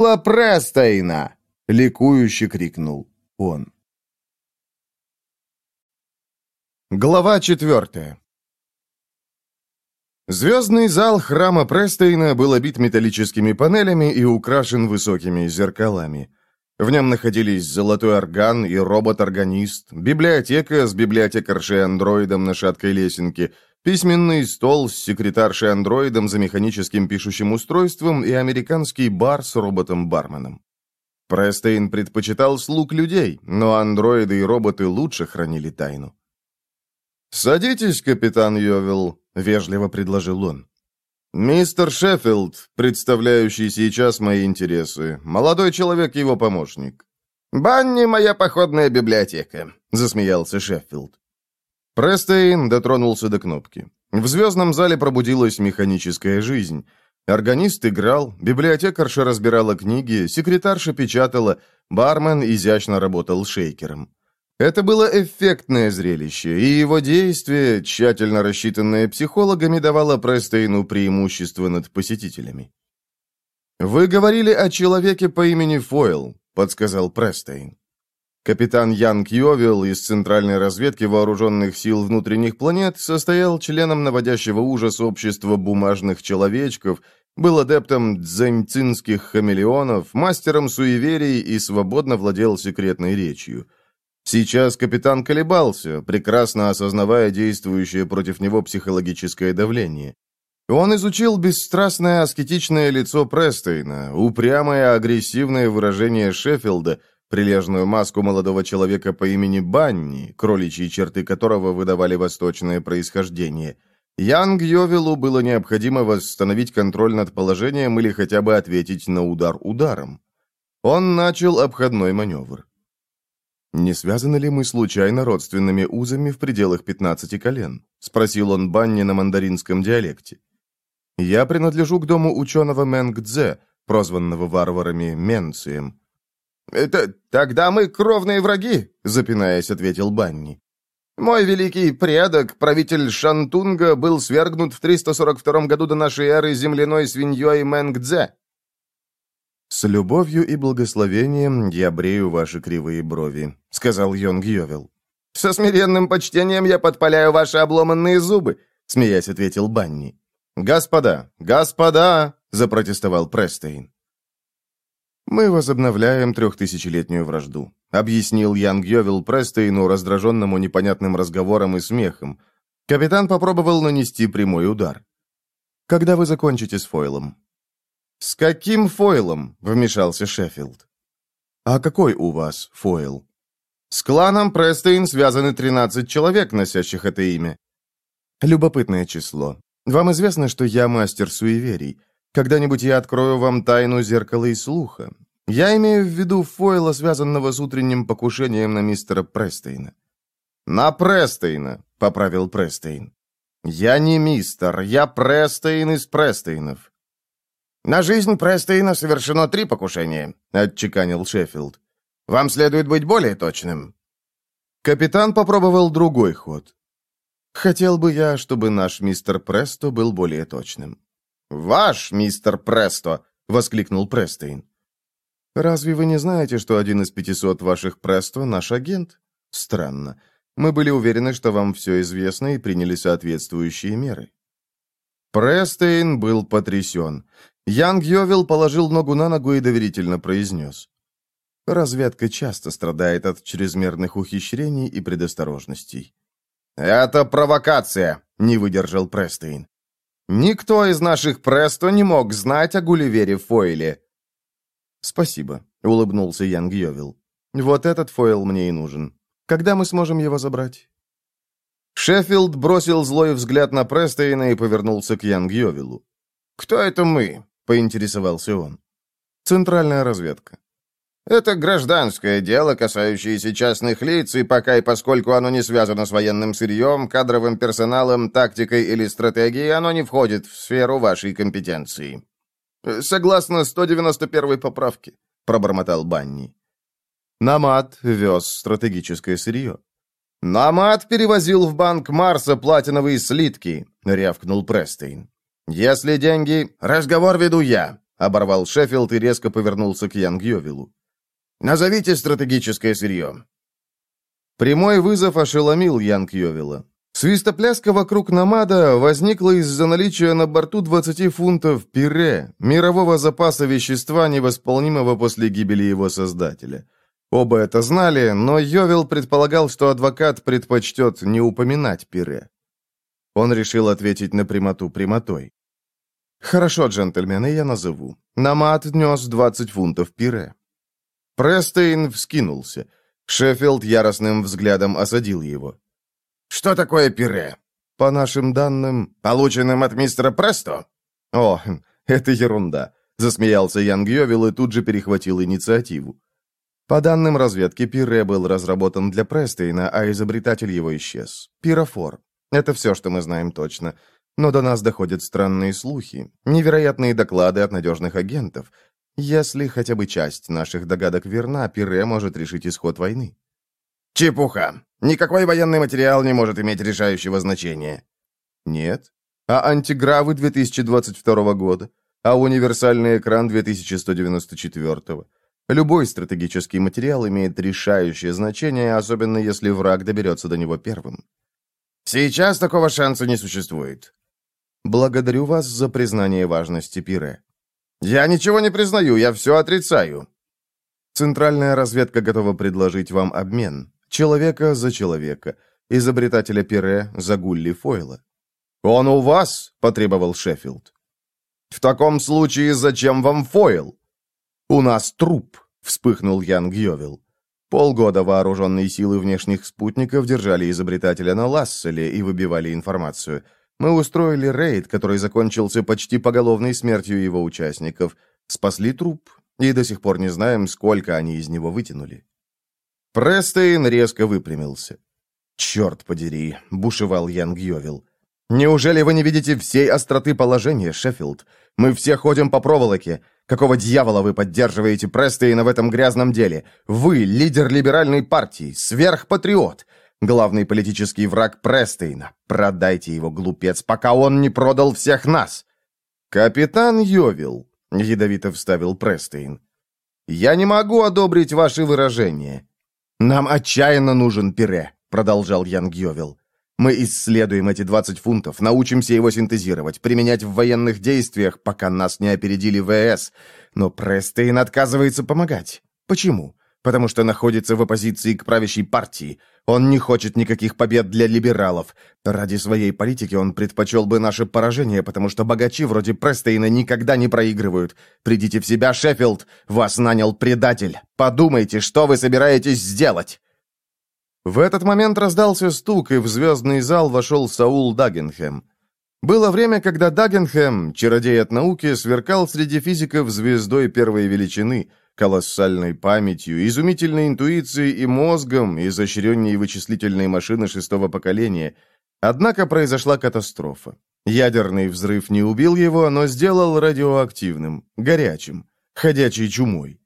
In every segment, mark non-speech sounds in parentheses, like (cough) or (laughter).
«Ла Престейна!» — ликующе крикнул он. Глава четвертая Звездный зал храма Престейна был обит металлическими панелями и украшен высокими зеркалами. В нем находились золотой орган и робот-органист, библиотека с библиотекаршей-андроидом на шаткой лесенке, письменный стол с секретаршей-андроидом за механическим пишущим устройством и американский бар с роботом-барменом. Престейн предпочитал слуг людей, но андроиды и роботы лучше хранили тайну. «Садитесь, капитан Йовел», — вежливо предложил он. «Мистер Шеффилд, представляющий сейчас мои интересы. Молодой человек, его помощник». «Банни — моя походная библиотека», — засмеялся Шеффилд. Престейн дотронулся до кнопки. В звездном зале пробудилась механическая жизнь. Органист играл, библиотекарша разбирала книги, секретарша печатала, бармен изящно работал шейкером. Это было эффектное зрелище, и его действие, тщательно рассчитанное психологами, давало Престейну преимущество над посетителями. «Вы говорили о человеке по имени Фойл», — подсказал Престейн. Капитан Ян Кьовил из Центральной разведки Вооруженных сил внутренних планет состоял членом наводящего ужас общества бумажных человечков, был адептом дзэньцинских хамелеонов, мастером суеверий и свободно владел секретной речью — Сейчас капитан колебался, прекрасно осознавая действующее против него психологическое давление. Он изучил бесстрастное аскетичное лицо Престейна, упрямое агрессивное выражение Шеффилда, прилежную маску молодого человека по имени Банни, кроличьи черты которого выдавали восточное происхождение. Янг Йовелу было необходимо восстановить контроль над положением или хотя бы ответить на удар ударом. Он начал обходной маневр. «Не связаны ли мы случайно родственными узами в пределах пятнадцати колен?» — спросил он Банни на мандаринском диалекте. «Я принадлежу к дому ученого Мэнгдзе, прозванного варварами Менцием». «Это тогда мы кровные враги», — запинаясь, ответил Банни. «Мой великий предок, правитель Шантунга, был свергнут в 342 году до нашей эры земляной свиньей Мэнгдзе. «С любовью и благословением я брею ваши кривые брови», — сказал Янг Йовел. «Со смиренным почтением я подпаляю ваши обломанные зубы», — смеясь ответил Банни. «Господа, господа!» — запротестовал Престейн. «Мы возобновляем трехтысячелетнюю вражду», — объяснил Янг Йовел Престейну, раздраженному непонятным разговором и смехом. Капитан попробовал нанести прямой удар. «Когда вы закончите с Фойлом?» «С каким Фойлом?» — вмешался Шеффилд. «А какой у вас Фойл?» «С кланом Престейн связаны 13 человек, носящих это имя». «Любопытное число. Вам известно, что я мастер суеверий. Когда-нибудь я открою вам тайну зеркала и слуха. Я имею в виду Фойла, связанного с утренним покушением на мистера Престейна». «На Престейна», — поправил Престейн. «Я не мистер, я Престейн из Престейнов. «На жизнь Престейна совершено три покушения», — отчеканил Шеффилд. «Вам следует быть более точным». Капитан попробовал другой ход. «Хотел бы я, чтобы наш мистер Престо был более точным». «Ваш мистер Престо!» — воскликнул Престейн. «Разве вы не знаете, что один из пятисот ваших Престо — наш агент? Странно. Мы были уверены, что вам все известно и приняли соответствующие меры». Престейн был потрясен. Янг Йовел положил ногу на ногу и доверительно произнес. Разведка часто страдает от чрезмерных ухищрений и предосторожностей. «Это провокация», — не выдержал Престейн. «Никто из наших Престо не мог знать о Гулливере Фойле». «Спасибо», — улыбнулся Янг Йовел. «Вот этот Фойл мне и нужен. Когда мы сможем его забрать?» Шеффилд бросил злой взгляд на Престейна и повернулся к Янг Йовелу. «Кто это мы?» поинтересовался он. «Центральная разведка». «Это гражданское дело, касающееся частных лиц, и пока и поскольку оно не связано с военным сырьем, кадровым персоналом, тактикой или стратегией, оно не входит в сферу вашей компетенции». «Согласно 191 поправке», — пробормотал Банни. Номад вез стратегическое сырье. «Номад перевозил в банк Марса платиновые слитки», — рявкнул Престейн. «Если деньги...» «Разговор веду я», — оборвал Шеффилд и резко повернулся к Янгьёвилу. «Назовите стратегическое сырье». Прямой вызов ошеломил Янгьёвила. Свистопляска вокруг Номада возникла из-за наличия на борту 20 фунтов пире, мирового запаса вещества, невосполнимого после гибели его создателя. Оба это знали, но Йовил предполагал, что адвокат предпочтет не упоминать пире. Он решил ответить на прямоту прямотой. «Хорошо, джентльмены, я назову. Номад нес 20 фунтов пире». Престейн вскинулся. Шеффилд яростным взглядом осадил его. «Что такое пире?» «По нашим данным, полученным от мистера Престо?» «О, (laughs) это ерунда», — засмеялся Янг Йовил и тут же перехватил инициативу. По данным разведки, пире был разработан для Престейна, а изобретатель его исчез. Пирофор. Это все, что мы знаем точно. Но до нас доходят странные слухи, невероятные доклады от надежных агентов. Если хотя бы часть наших догадок верна, пире может решить исход войны. Чепуха. Никакой военный материал не может иметь решающего значения. Нет. А антигравы 2022 года? А универсальный экран 2194? Любой стратегический материал имеет решающее значение, особенно если враг доберется до него первым. Сейчас такого шанса не существует. Благодарю вас за признание важности пире. Я ничего не признаю, я все отрицаю. Центральная разведка готова предложить вам обмен. Человека за человека. Изобретателя пире за Гулли Фойла. «Он у вас?» — потребовал Шеффилд. «В таком случае зачем вам Фойл?» «У нас труп», — вспыхнул Янг Йовил. Полгода вооруженные силы внешних спутников держали изобретателя на Ласселе и выбивали информацию. Мы устроили рейд, который закончился почти поголовной смертью его участников. Спасли труп, и до сих пор не знаем, сколько они из него вытянули. Престейн резко выпрямился. «Черт подери!» — бушевал Янг Йовил. «Неужели вы не видите всей остроты положения, Шеффилд? Мы все ходим по проволоке. Какого дьявола вы поддерживаете Престейна в этом грязном деле? Вы — лидер либеральной партии, сверхпатриот, главный политический враг Престейна. Продайте его, глупец, пока он не продал всех нас!» «Капитан Йовил», — ядовито вставил Престейн, — «я не могу одобрить ваши выражения». «Нам отчаянно нужен пире», — продолжал Янг Йовил. «Мы исследуем эти 20 фунтов, научимся его синтезировать, применять в военных действиях, пока нас не опередили ВС. Но Престейн отказывается помогать. Почему? Потому что находится в оппозиции к правящей партии. Он не хочет никаких побед для либералов. Ради своей политики он предпочел бы наше поражение, потому что богачи вроде Престейна никогда не проигрывают. Придите в себя, Шеффилд. Вас нанял предатель. Подумайте, что вы собираетесь сделать. В этот момент раздался стук, и в звездный зал вошел Саул Дагенхэм. Было время, когда Дагенхэм, чародей от науки, сверкал среди физиков звездой первой величины — колоссальной памятью, изумительной интуицией и мозгом, изощренней вычислительной машины шестого поколения. Однако произошла катастрофа. Ядерный взрыв не убил его, но сделал радиоактивным, горячим, ходячей чумой.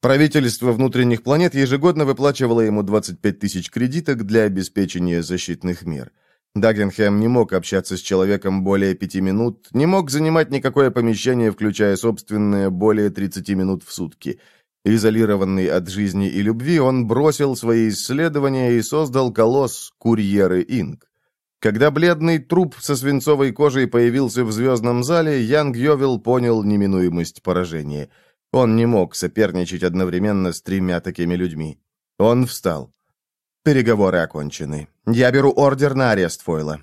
Правительство внутренних планет ежегодно выплачивало ему 25 тысяч кредиток для обеспечения защитных мер. Даггенхэм не мог общаться с человеком более пяти минут, не мог занимать никакое помещение, включая собственное, более 30 минут в сутки. Изолированный от жизни и любви, он бросил свои исследования и создал колосс «Курьеры Инк». Когда бледный труп со свинцовой кожей появился в звездном зале, Янг Йовил понял неминуемость поражения. Он не мог соперничать одновременно с тремя такими людьми. Он встал. Переговоры окончены. Я беру ордер на арест Фойла».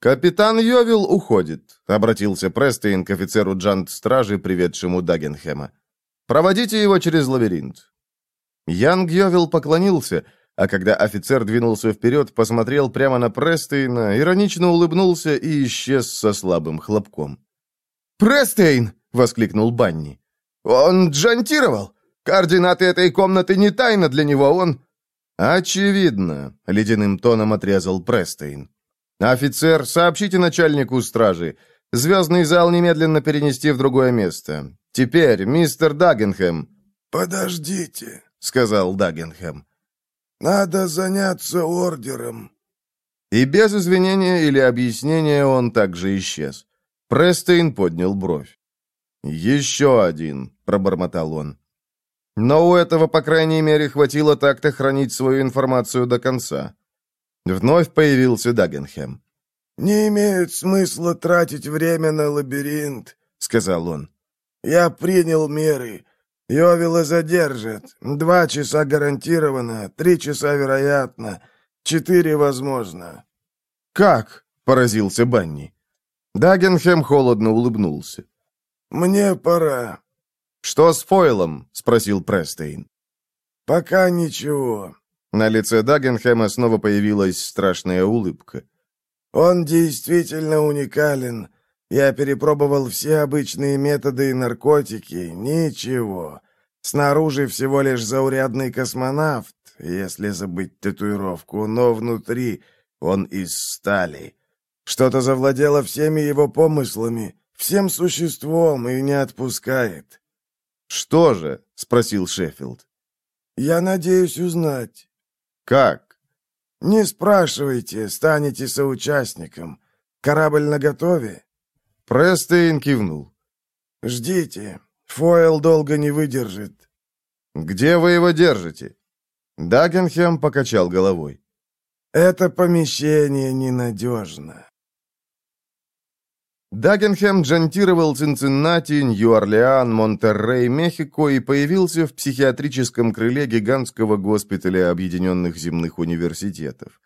«Капитан Йовил уходит», — обратился Престейн к офицеру Джант-стражи, приведшему Дагенхема. «Проводите его через лабиринт». Янг Йовил поклонился, а когда офицер двинулся вперед, посмотрел прямо на Престейна, иронично улыбнулся и исчез со слабым хлопком. «Престейн!» — воскликнул Банни. «Он джантировал! Координаты этой комнаты не тайна для него, он...» «Очевидно», — ледяным тоном отрезал Престейн. «Офицер, сообщите начальнику стражи. Звездный зал немедленно перенести в другое место. Теперь, мистер Дагенхем...» «Подождите», — сказал Даггенхэм. «Надо заняться ордером». И без извинения или объяснения он также исчез. Престейн поднял бровь. «Еще один», — пробормотал он. Но у этого, по крайней мере, хватило так-то хранить свою информацию до конца. Вновь появился Дагенхэм. «Не имеет смысла тратить время на лабиринт», — сказал он. «Я принял меры. Йовила задержат. Два часа гарантированно, три часа вероятно, четыре возможно». «Как?» — поразился Банни. Дагенхэм холодно улыбнулся. «Мне пора. «Что с Фойлом?» — спросил Престейн. «Пока ничего». На лице Даггенхэма снова появилась страшная улыбка. «Он действительно уникален. Я перепробовал все обычные методы и наркотики. Ничего. Снаружи всего лишь заурядный космонавт, если забыть татуировку, но внутри он из стали. Что-то завладело всеми его помыслами, всем существом и не отпускает. «Что же?» — спросил Шеффилд. «Я надеюсь узнать». «Как?» «Не спрашивайте, станете соучастником. Корабль наготове?» Престейн кивнул. «Ждите. Фойл долго не выдержит». «Где вы его держите?» Дагенхем покачал головой. «Это помещение ненадежно». Дагенхэм джантировал Цинциннати, Нью-Орлеан, Монтеррей, Мехико и появился в психиатрическом крыле гигантского госпиталя Объединенных земных университетов.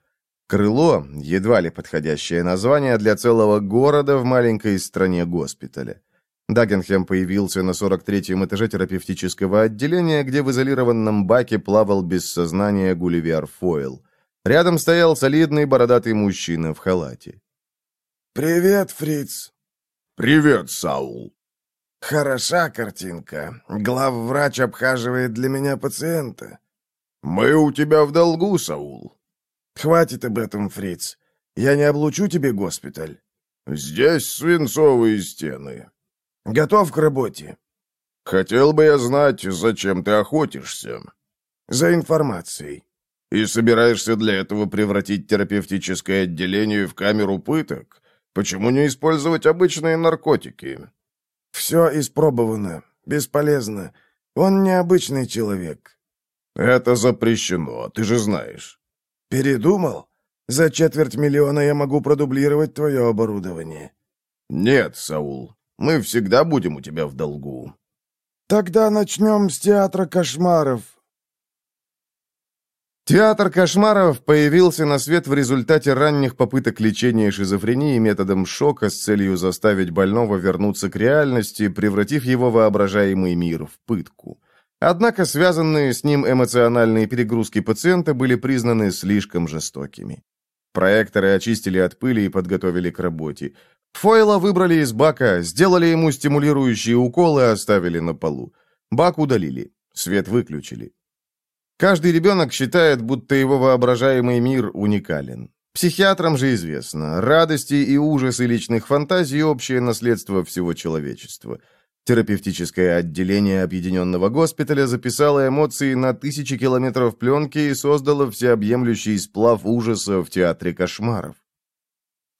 Крыло – едва ли подходящее название для целого города в маленькой стране госпиталя. Дагенхэм появился на 43-м этаже терапевтического отделения, где в изолированном баке плавал без сознания Гулливер Фойл. Рядом стоял солидный бородатый мужчина в халате. «Привет, Фриц!» «Привет, Саул!» «Хороша картинка. Главврач обхаживает для меня пациента». «Мы у тебя в долгу, Саул». «Хватит об этом, Фриц. Я не облучу тебе госпиталь». «Здесь свинцовые стены». «Готов к работе?» «Хотел бы я знать, зачем ты охотишься». «За информацией». «И собираешься для этого превратить терапевтическое отделение в камеру пыток?» Почему не использовать обычные наркотики? Все испробовано. Бесполезно. Он необычный человек. Это запрещено, ты же знаешь. Передумал? За четверть миллиона я могу продублировать твое оборудование. Нет, Саул, мы всегда будем у тебя в долгу. Тогда начнем с театра кошмаров. Театр кошмаров появился на свет в результате ранних попыток лечения шизофрении методом шока с целью заставить больного вернуться к реальности, превратив его воображаемый мир в пытку. Однако связанные с ним эмоциональные перегрузки пациента были признаны слишком жестокими. Проекторы очистили от пыли и подготовили к работе. Фойла выбрали из бака, сделали ему стимулирующие уколы и оставили на полу. Бак удалили, свет выключили. Каждый ребенок считает, будто его воображаемый мир уникален. Психиатрам же известно, радости и ужасы личных фантазий – общее наследство всего человечества. Терапевтическое отделение Объединенного госпиталя записало эмоции на тысячи километров пленки и создало всеобъемлющий сплав ужаса в театре кошмаров.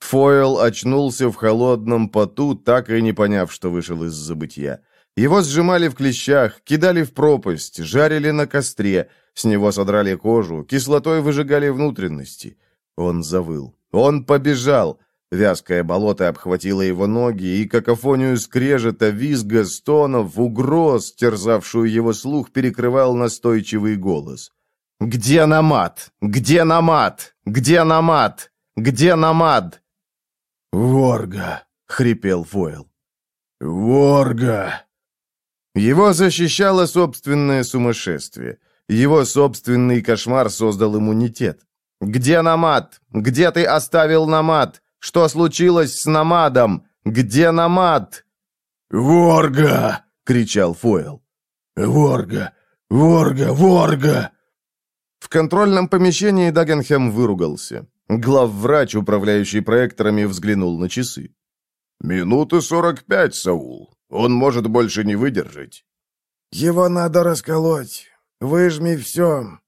Фойл очнулся в холодном поту, так и не поняв, что вышел из забытья. Его сжимали в клещах, кидали в пропасть, жарили на костре – с него содрали кожу, кислотой выжигали внутренности. Он завыл. Он побежал. Вязкое болото обхватило его ноги, и какофонию скрежета, визга, стонов, угроз, терзавшую его слух, перекрывал настойчивый голос. «Где намат? Где намат? Где намат? Где намад?» «Ворга!» — хрипел Фойл. «Ворга!» Его защищало собственное сумасшествие — его собственный кошмар создал иммунитет. «Где Намад? Где ты оставил Намад? Что случилось с Намадом? Где Намад?» «Ворга!» — кричал Фойл. «Ворга! Ворга! Ворга!» В контрольном помещении Дагенхем выругался. Главврач, управляющий проекторами, взглянул на часы. «Минуты сорок пять, Саул. Он может больше не выдержать». «Его надо расколоть. Выжми все!»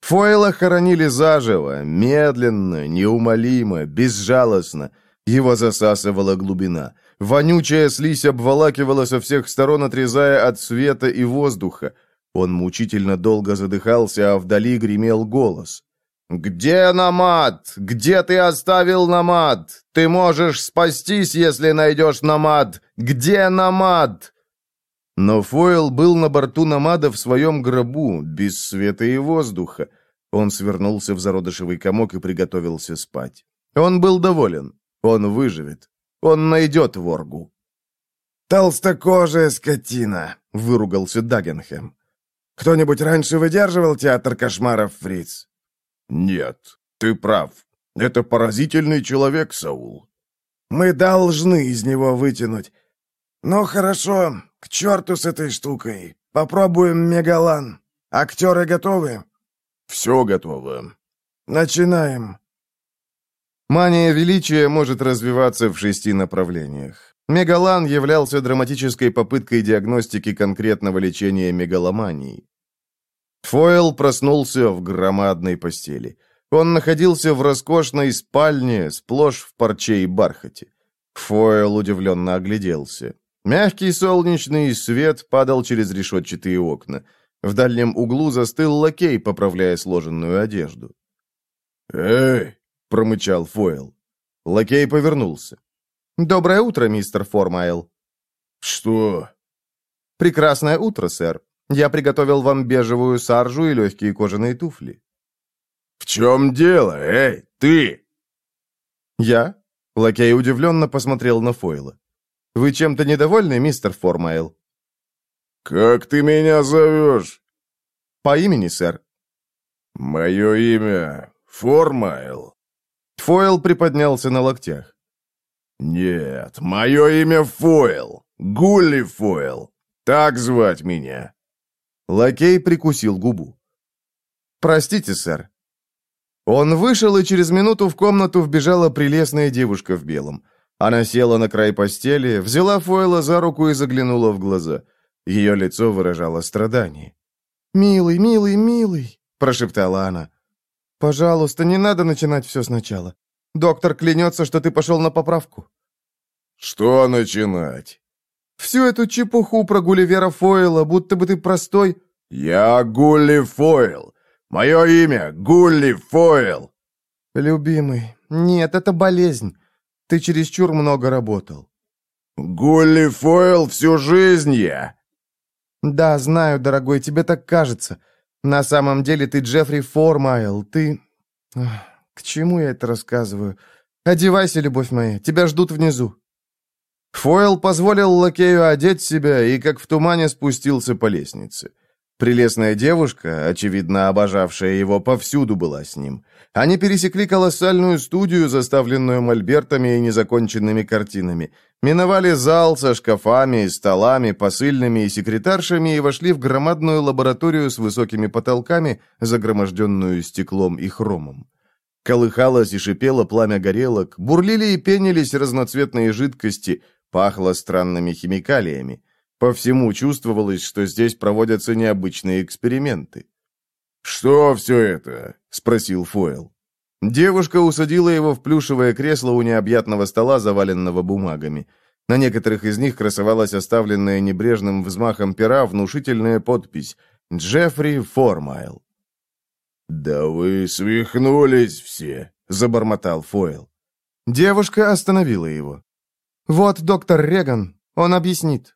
Фойла хоронили заживо, медленно, неумолимо, безжалостно. Его засасывала глубина. Вонючая слизь обволакивала со всех сторон, отрезая от света и воздуха. Он мучительно долго задыхался, а вдали гремел голос. «Где Намад? Где ты оставил Намад? Ты можешь спастись, если найдешь Намад! Где Намад?» Но Фойл был на борту Намада в своем гробу, без света и воздуха. Он свернулся в зародышевый комок и приготовился спать. Он был доволен. Он выживет. Он найдет Воргу. «Толстокожая скотина!» — выругался Дагенхэм. «Кто-нибудь раньше выдерживал театр кошмаров, Фриц?» «Нет, ты прав. Это поразительный человек, Саул». «Мы должны из него вытянуть. Ну, хорошо, к черту с этой штукой. Попробуем Мегалан. Актеры готовы?» «Все готово». «Начинаем». Мания величия может развиваться в шести направлениях. Мегалан являлся драматической попыткой диагностики конкретного лечения мегаломании. Фойл проснулся в громадной постели. Он находился в роскошной спальне, сплошь в парче и бархате. Фойл удивленно огляделся. Мягкий солнечный свет падал через решетчатые окна. В дальнем углу застыл лакей, поправляя сложенную одежду. «Эй!» — промычал Фойл. Лакей повернулся. «Доброе утро, мистер Формайл». «Что?» «Прекрасное утро, сэр. Я приготовил вам бежевую саржу и легкие кожаные туфли». «В чем дело, эй, ты?» «Я?» Лакей удивленно посмотрел на Фойла. «Вы чем-то недовольны, мистер Формайл?» «Как ты меня зовешь?» «По имени, сэр». «Мое имя Формайл». Фойл приподнялся на локтях. «Нет, мое имя Фойл. Гулли Фойл. Так звать меня». Лакей прикусил губу. «Простите, сэр». Он вышел, и через минуту в комнату вбежала прелестная девушка в белом. Она села на край постели, взяла Фойла за руку и заглянула в глаза. Ее лицо выражало страдание. «Милый, милый, милый», — прошептала она. «Пожалуйста, не надо начинать все сначала. Доктор клянется, что ты пошел на поправку». «Что начинать?» «Всю эту чепуху про Гулливера Фойла, будто бы ты простой...» «Я Гулли Фойл. Мое имя Гулли Фойл». «Любимый, нет, это болезнь. Ты чересчур много работал». «Гулли Фойл всю жизнь я». «Да, знаю, дорогой, тебе так кажется. На самом деле ты Джеффри Формайл, ты... К чему я это рассказываю? Одевайся, любовь моя, тебя ждут внизу». Фойл позволил лакею одеть себя и, как в тумане, спустился по лестнице. Прелестная девушка, очевидно обожавшая его, повсюду была с ним. Они пересекли колоссальную студию, заставленную мольбертами и незаконченными картинами, миновали зал со шкафами, столами, посыльными и секретаршами и вошли в громадную лабораторию с высокими потолками, загроможденную стеклом и хромом. Колыхалось и шипело пламя горелок, бурлили и пенились разноцветные жидкости, пахло странными химикалиями. По всему чувствовалось, что здесь проводятся необычные эксперименты. «Что все это?» — спросил Фойл. Девушка усадила его в плюшевое кресло у необъятного стола, заваленного бумагами. На некоторых из них красовалась оставленная небрежным взмахом пера внушительная подпись «Джеффри Формайл». «Да вы свихнулись все», — забормотал Фойл. Девушка остановила его. «Вот доктор Реган, он объяснит».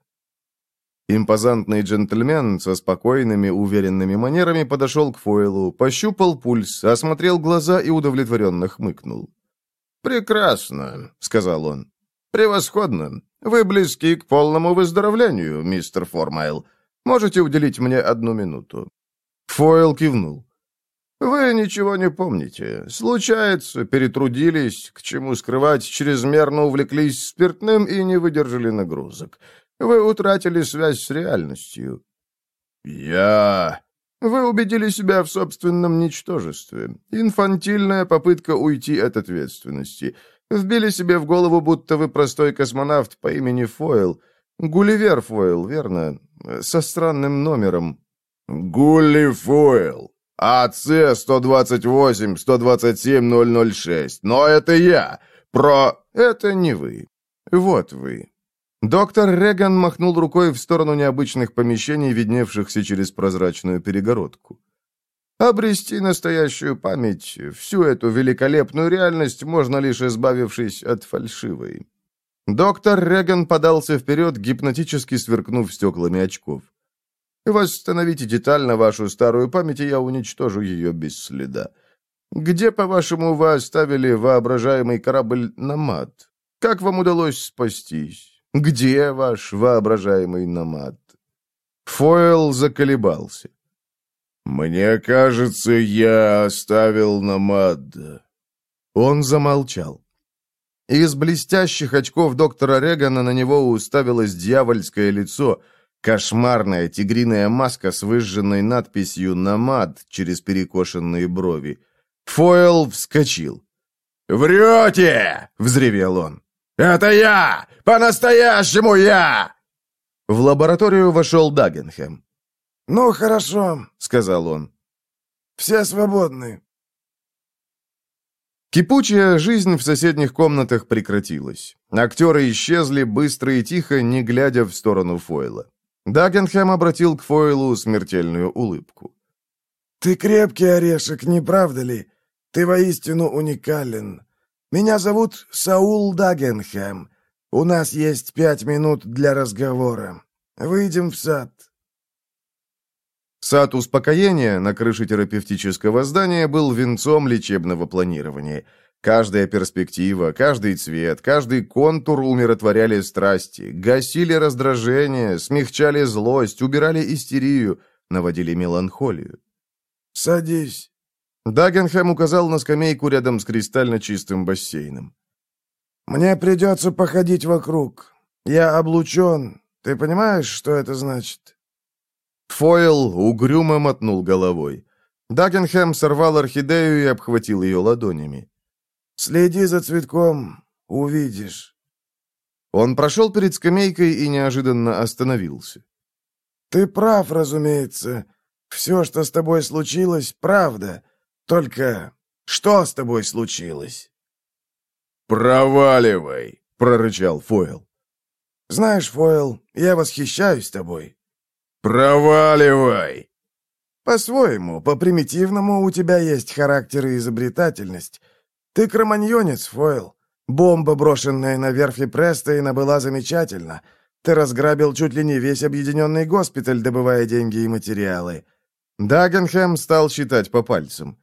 Импозантный джентльмен со спокойными, уверенными манерами подошел к Фойлу, пощупал пульс, осмотрел глаза и удовлетворенно хмыкнул. «Прекрасно», — сказал он. «Превосходно. Вы близки к полному выздоровлению, мистер Формайл. Можете уделить мне одну минуту?» Фойл кивнул. «Вы ничего не помните. Случается, перетрудились, к чему скрывать, чрезмерно увлеклись спиртным и не выдержали нагрузок. Вы утратили связь с реальностью. Я... Вы убедили себя в собственном ничтожестве. Инфантильная попытка уйти от ответственности. Вбили себе в голову, будто вы простой космонавт по имени Фойл. Гулливер Фойл, верно? Со странным номером. Гулли Фойл. АЦ-128-127-006. Но это я. Про... Это не вы. Вот вы. Доктор Реган махнул рукой в сторону необычных помещений, видневшихся через прозрачную перегородку. Обрести настоящую память, всю эту великолепную реальность можно лишь избавившись от фальшивой. Доктор Реган подался вперед, гипнотически сверкнув стеклами очков. «Восстановите детально вашу старую память, и я уничтожу ее без следа. Где, по-вашему, вы оставили воображаемый корабль «Намад»? Как вам удалось спастись? Где ваш воображаемый «Намад»?» Фойл заколебался. «Мне кажется, я оставил «Намад». Он замолчал. Из блестящих очков доктора Регана на него уставилось дьявольское лицо, кошмарная тигриная маска с выжженной надписью «Намад» через перекошенные брови. Фойл вскочил. «Врете!» — взревел он. «Это я! По-настоящему я!» В лабораторию вошел Дагенхэм. «Ну, хорошо», — сказал он. «Все свободны. Кипучая жизнь в соседних комнатах прекратилась. Актеры исчезли быстро и тихо, не глядя в сторону Фойла. Дагенхэм обратил к Фойлу смертельную улыбку. «Ты крепкий орешек, не правда ли? Ты воистину уникален. Меня зовут Саул Дагенхэм. У нас есть пять минут для разговора. Выйдем в сад». Сад успокоения на крыше терапевтического здания был венцом лечебного планирования. Каждая перспектива, каждый цвет, каждый контур умиротворяли страсти, гасили раздражение, смягчали злость, убирали истерию, наводили меланхолию. «Садись». Дагенхэм указал на скамейку рядом с кристально чистым бассейном. «Мне придется походить вокруг. Я облучен. Ты понимаешь, что это значит?» Фойл угрюмо мотнул головой. Дагенхэм сорвал орхидею и обхватил ее ладонями. «Следи за цветком, увидишь». Он прошел перед скамейкой и неожиданно остановился. «Ты прав, разумеется. Все, что с тобой случилось, правда. Только что с тобой случилось?» «Проваливай!» — прорычал Фойл. «Знаешь, Фойл, я восхищаюсь тобой. «Проваливай!» «По-своему, по-примитивному у тебя есть характер и изобретательность. Ты кроманьонец, Фойл. Бомба, брошенная на верфи Престейна, была замечательна. Ты разграбил чуть ли не весь объединенный госпиталь, добывая деньги и материалы». Дагенхэм стал считать по пальцам.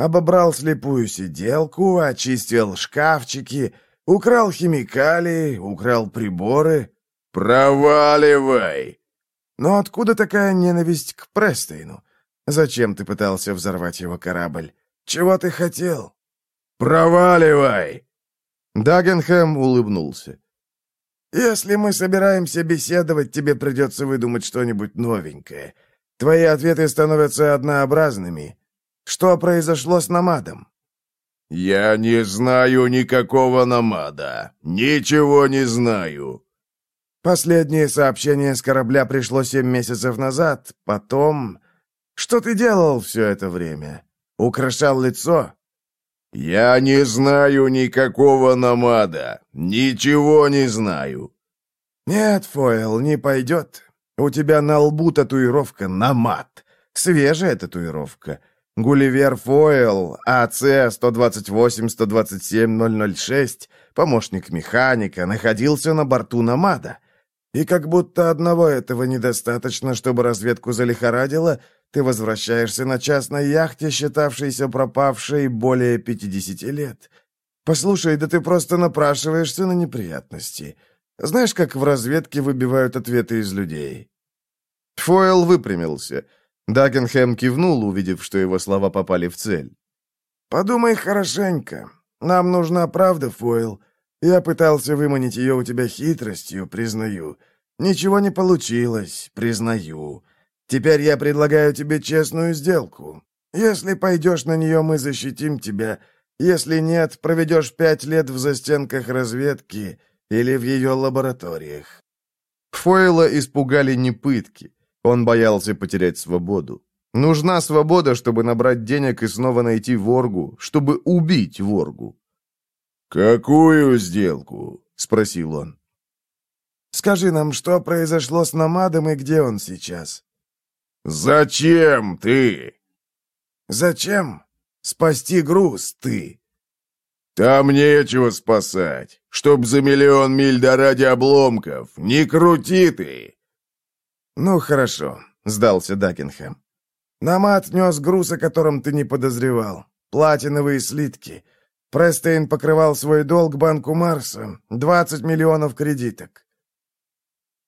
Обобрал слепую сиделку, очистил шкафчики, украл химикалии, украл приборы. «Проваливай!» Но откуда такая ненависть к Престейну? Зачем ты пытался взорвать его корабль? Чего ты хотел? Проваливай!» Дагенхэм улыбнулся. «Если мы собираемся беседовать, тебе придется выдумать что-нибудь новенькое. Твои ответы становятся однообразными. Что произошло с Намадом?» «Я не знаю никакого Намада. Ничего не знаю». Последнее сообщение с корабля пришло семь месяцев назад. Потом... Что ты делал все это время? Украшал лицо? Я не знаю никакого намада. Ничего не знаю. Нет, Фойл, не пойдет. У тебя на лбу татуировка «Намад». Свежая татуировка. Гулливер Фойл, АЦ 128-127-006, помощник механика, находился на борту «Намада». И как будто одного этого недостаточно, чтобы разведку залихорадило, ты возвращаешься на частной яхте, считавшейся пропавшей более 50 лет. Послушай, да ты просто напрашиваешься на неприятности. Знаешь, как в разведке выбивают ответы из людей?» Фойл выпрямился. Дагенхэм кивнул, увидев, что его слова попали в цель. «Подумай хорошенько. Нам нужна правда, Фойл. Я пытался выманить ее у тебя хитростью, признаю. Ничего не получилось, признаю. Теперь я предлагаю тебе честную сделку. Если пойдешь на нее, мы защитим тебя. Если нет, проведешь пять лет в застенках разведки или в ее лабораториях». Фойла испугали не пытки. Он боялся потерять свободу. Нужна свобода, чтобы набрать денег и снова найти Воргу, чтобы убить Воргу. «Какую сделку?» — спросил он. Скажи нам, что произошло с Намадом и где он сейчас?» «Зачем ты?» «Зачем? Спасти груз ты!» «Там нечего спасать, чтоб за миллион миль до ради обломков. Не крути ты!» «Ну, хорошо», — сдался Дакенхэм. «Намад нес груз, о котором ты не подозревал. Платиновые слитки. Престейн покрывал свой долг Банку Марса. 20 миллионов кредиток».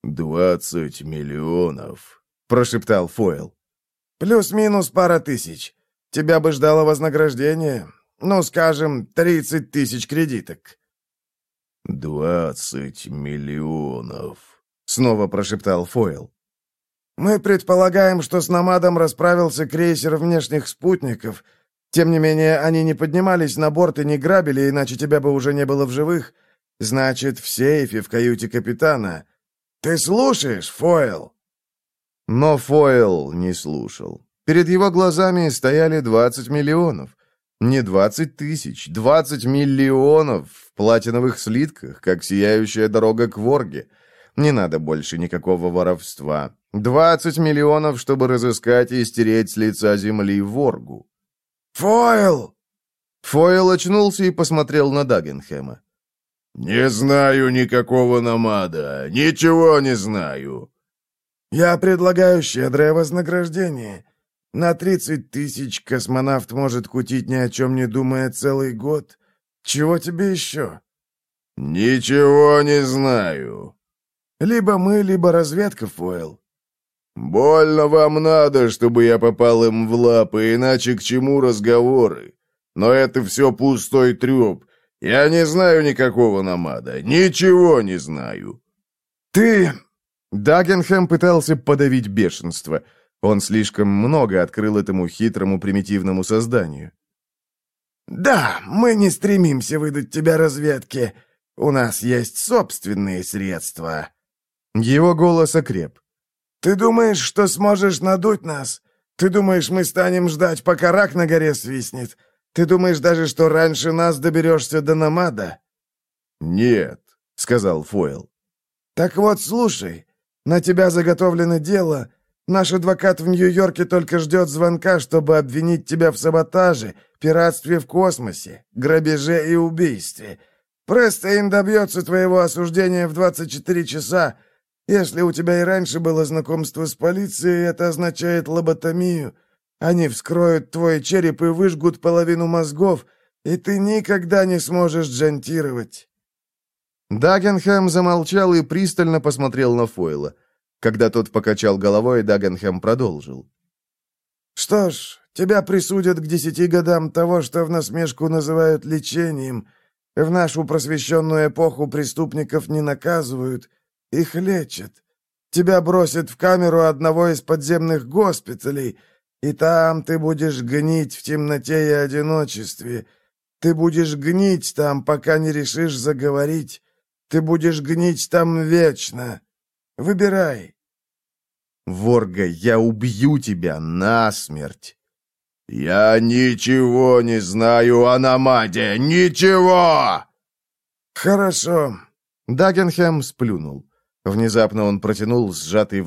«Двадцать миллионов», — прошептал Фойл. «Плюс-минус пара тысяч. Тебя бы ждало вознаграждение. Ну, скажем, тридцать тысяч кредиток». «Двадцать миллионов», — снова прошептал Фойл. «Мы предполагаем, что с Намадом расправился крейсер внешних спутников. Тем не менее, они не поднимались на борт и не грабили, иначе тебя бы уже не было в живых. Значит, в сейфе в каюте капитана. Ты слушаешь, Фойл?» Но Фойл не слушал. Перед его глазами стояли 20 миллионов. Не 20 тысяч, 20 миллионов в платиновых слитках, как сияющая дорога к Ворге. Не надо больше никакого воровства. 20 миллионов, чтобы разыскать и стереть с лица земли Воргу. «Фойл!» Фойл очнулся и посмотрел на Дагенхэма. «Не знаю никакого намада. Ничего не знаю». «Я предлагаю щедрое вознаграждение. На тридцать тысяч космонавт может кутить ни о чем не думая целый год. Чего тебе еще?» «Ничего не знаю». «Либо мы, либо разведка, Фойл». «Больно вам надо, чтобы я попал им в лапы, иначе к чему разговоры? Но это все пустой треп. Я не знаю никакого намада. Ничего не знаю». «Ты...» Дагенхэм пытался подавить бешенство – он слишком много открыл этому хитрому примитивному созданию. «Да, мы не стремимся выдать тебя разведке. У нас есть собственные средства». Его голос окреп. «Ты думаешь, что сможешь надуть нас? Ты думаешь, мы станем ждать, пока рак на горе свистнет? Ты думаешь даже, что раньше нас доберешься до Намада?» «Нет», — сказал Фойл. «Так вот, слушай, на тебя заготовлено дело, Наш адвокат в Нью-Йорке только ждет звонка, чтобы обвинить тебя в саботаже, пиратстве в космосе, грабеже и убийстве. Престейн добьется твоего осуждения в 24 часа. Если у тебя и раньше было знакомство с полицией, это означает лоботомию. Они вскроют твой череп и выжгут половину мозгов, и ты никогда не сможешь джентировать». Дагенхэм замолчал и пристально посмотрел на Фойла. Когда тот покачал головой, Дагенхэм продолжил. «Что ж, тебя присудят к десяти годам того, что в насмешку называют лечением. В нашу просвещенную эпоху преступников не наказывают, их лечат. Тебя бросят в камеру одного из подземных госпиталей, и там ты будешь гнить в темноте и одиночестве. Ты будешь гнить там, пока не решишь заговорить. Ты будешь гнить там вечно. Выбирай, Ворга, я убью тебя насмерть!» «Я ничего не знаю о Намаде! Ничего!» «Хорошо!» Дагенхэм сплюнул. Внезапно он протянул сжатый в